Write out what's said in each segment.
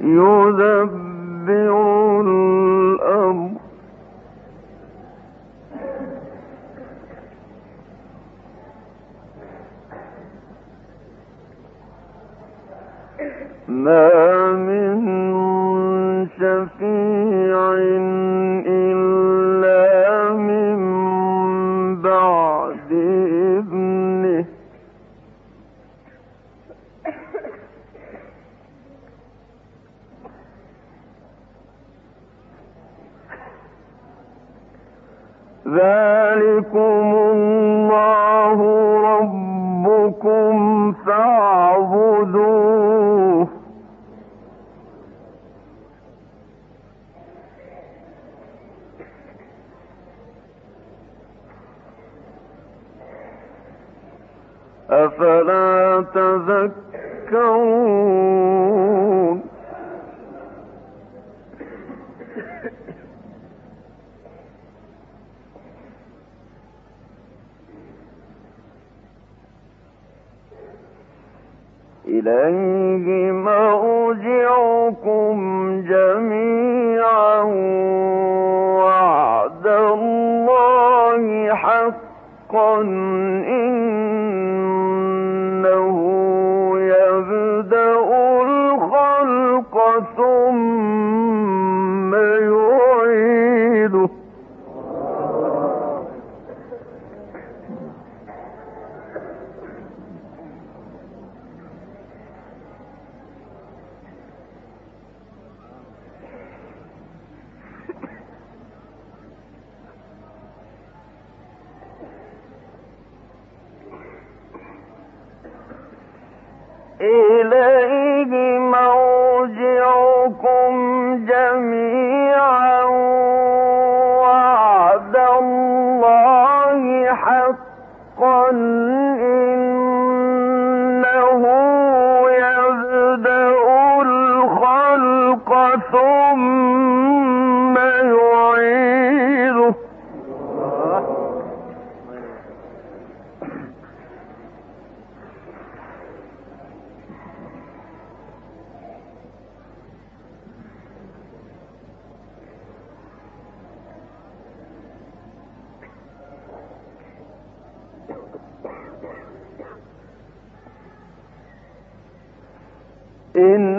يدبر أفلا تذكرون؟ إليه in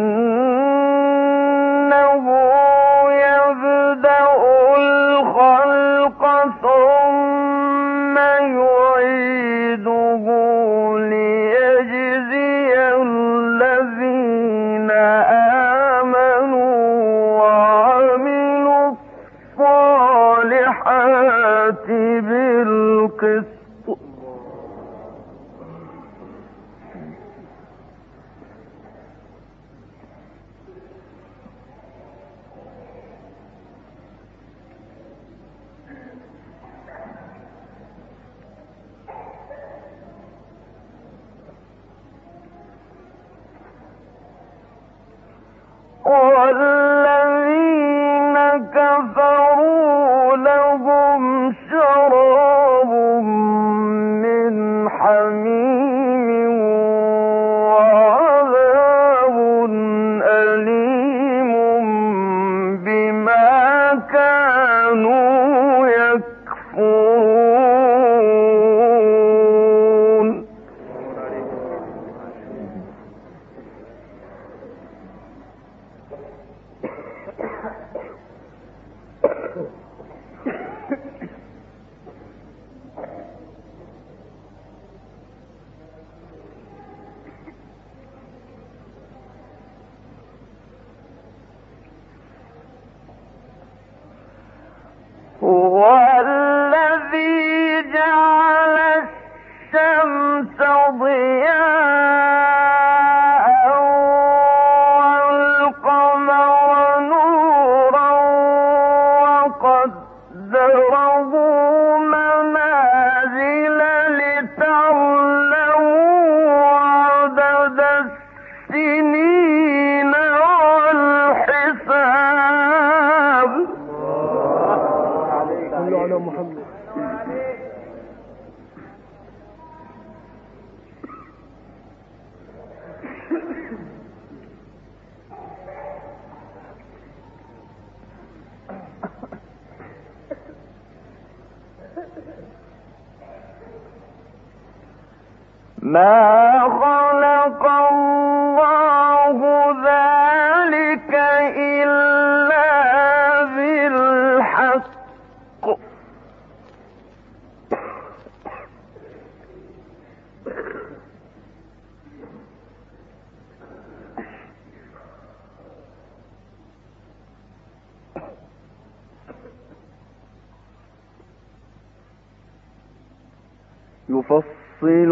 يفصل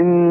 in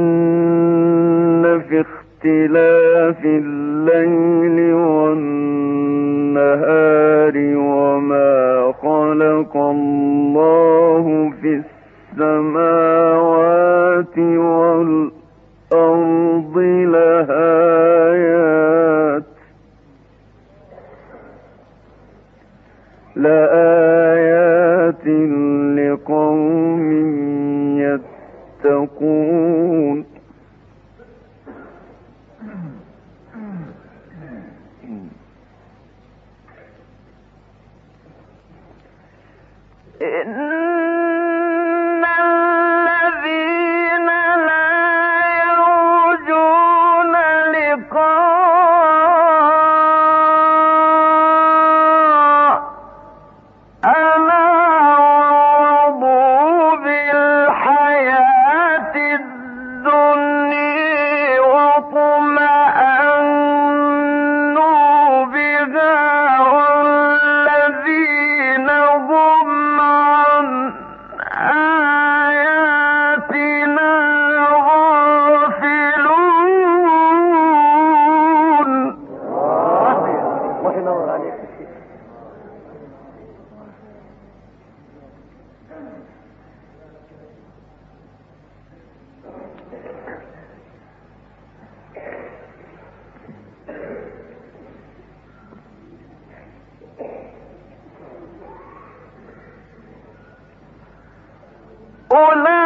Oh, no.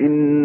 إن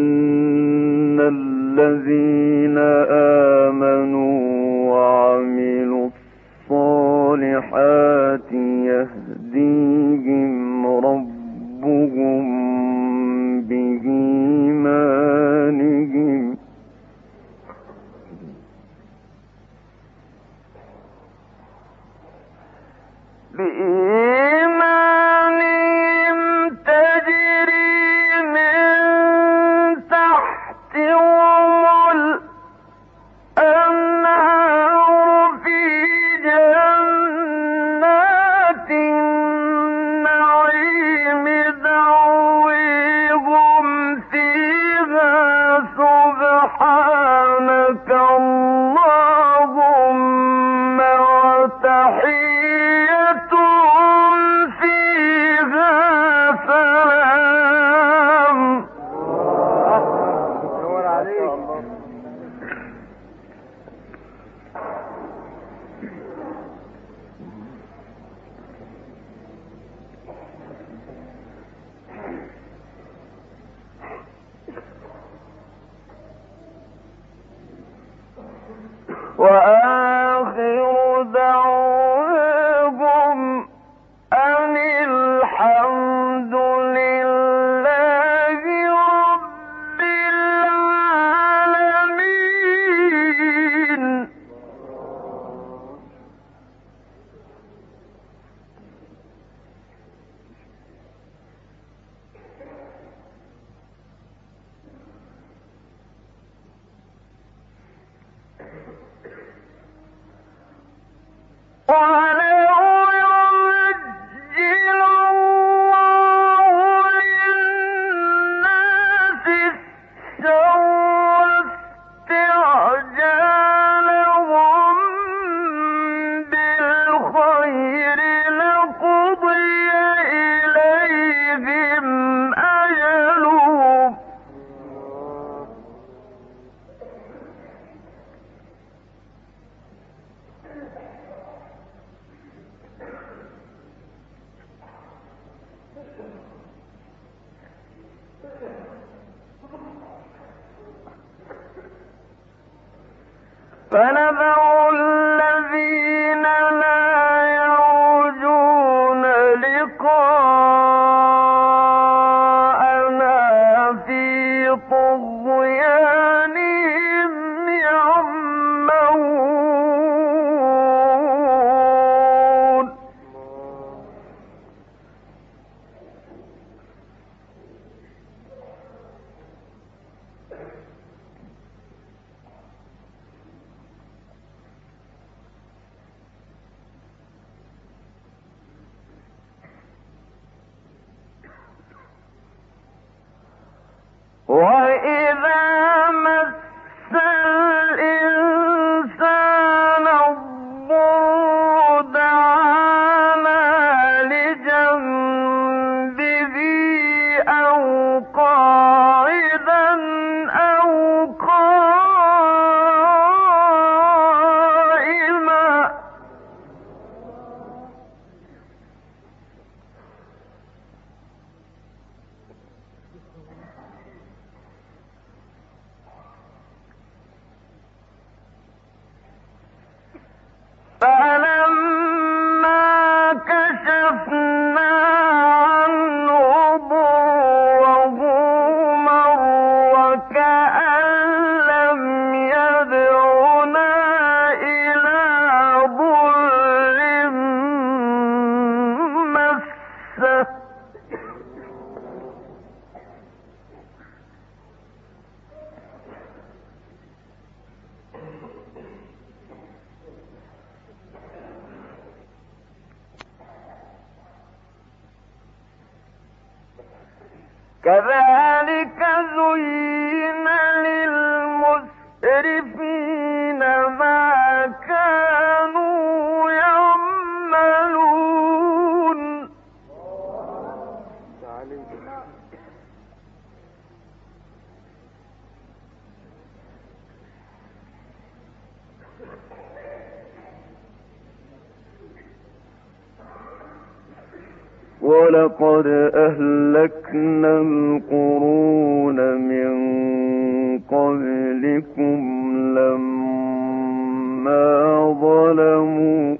كذلك زين ولقد أهلكنا القرون من قبلكم لما ظلموا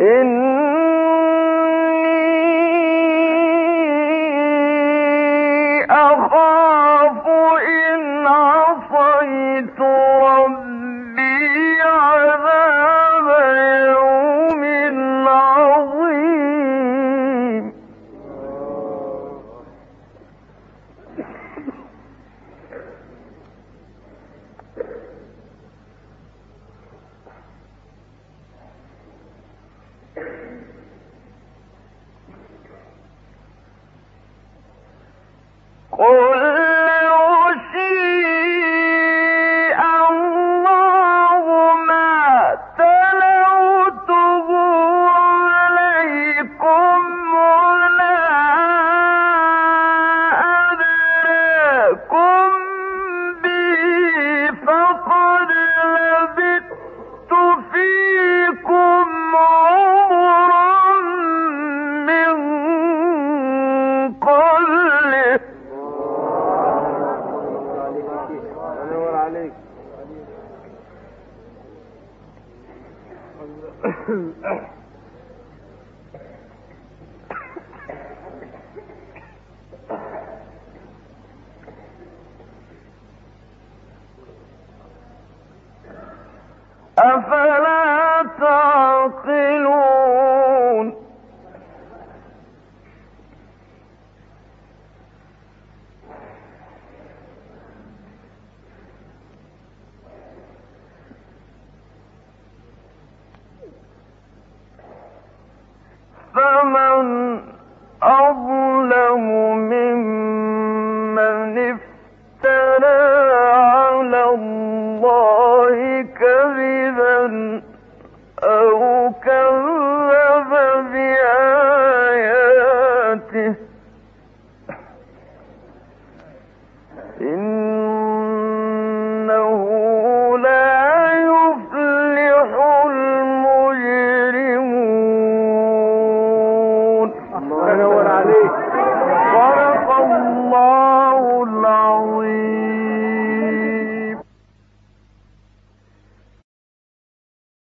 إن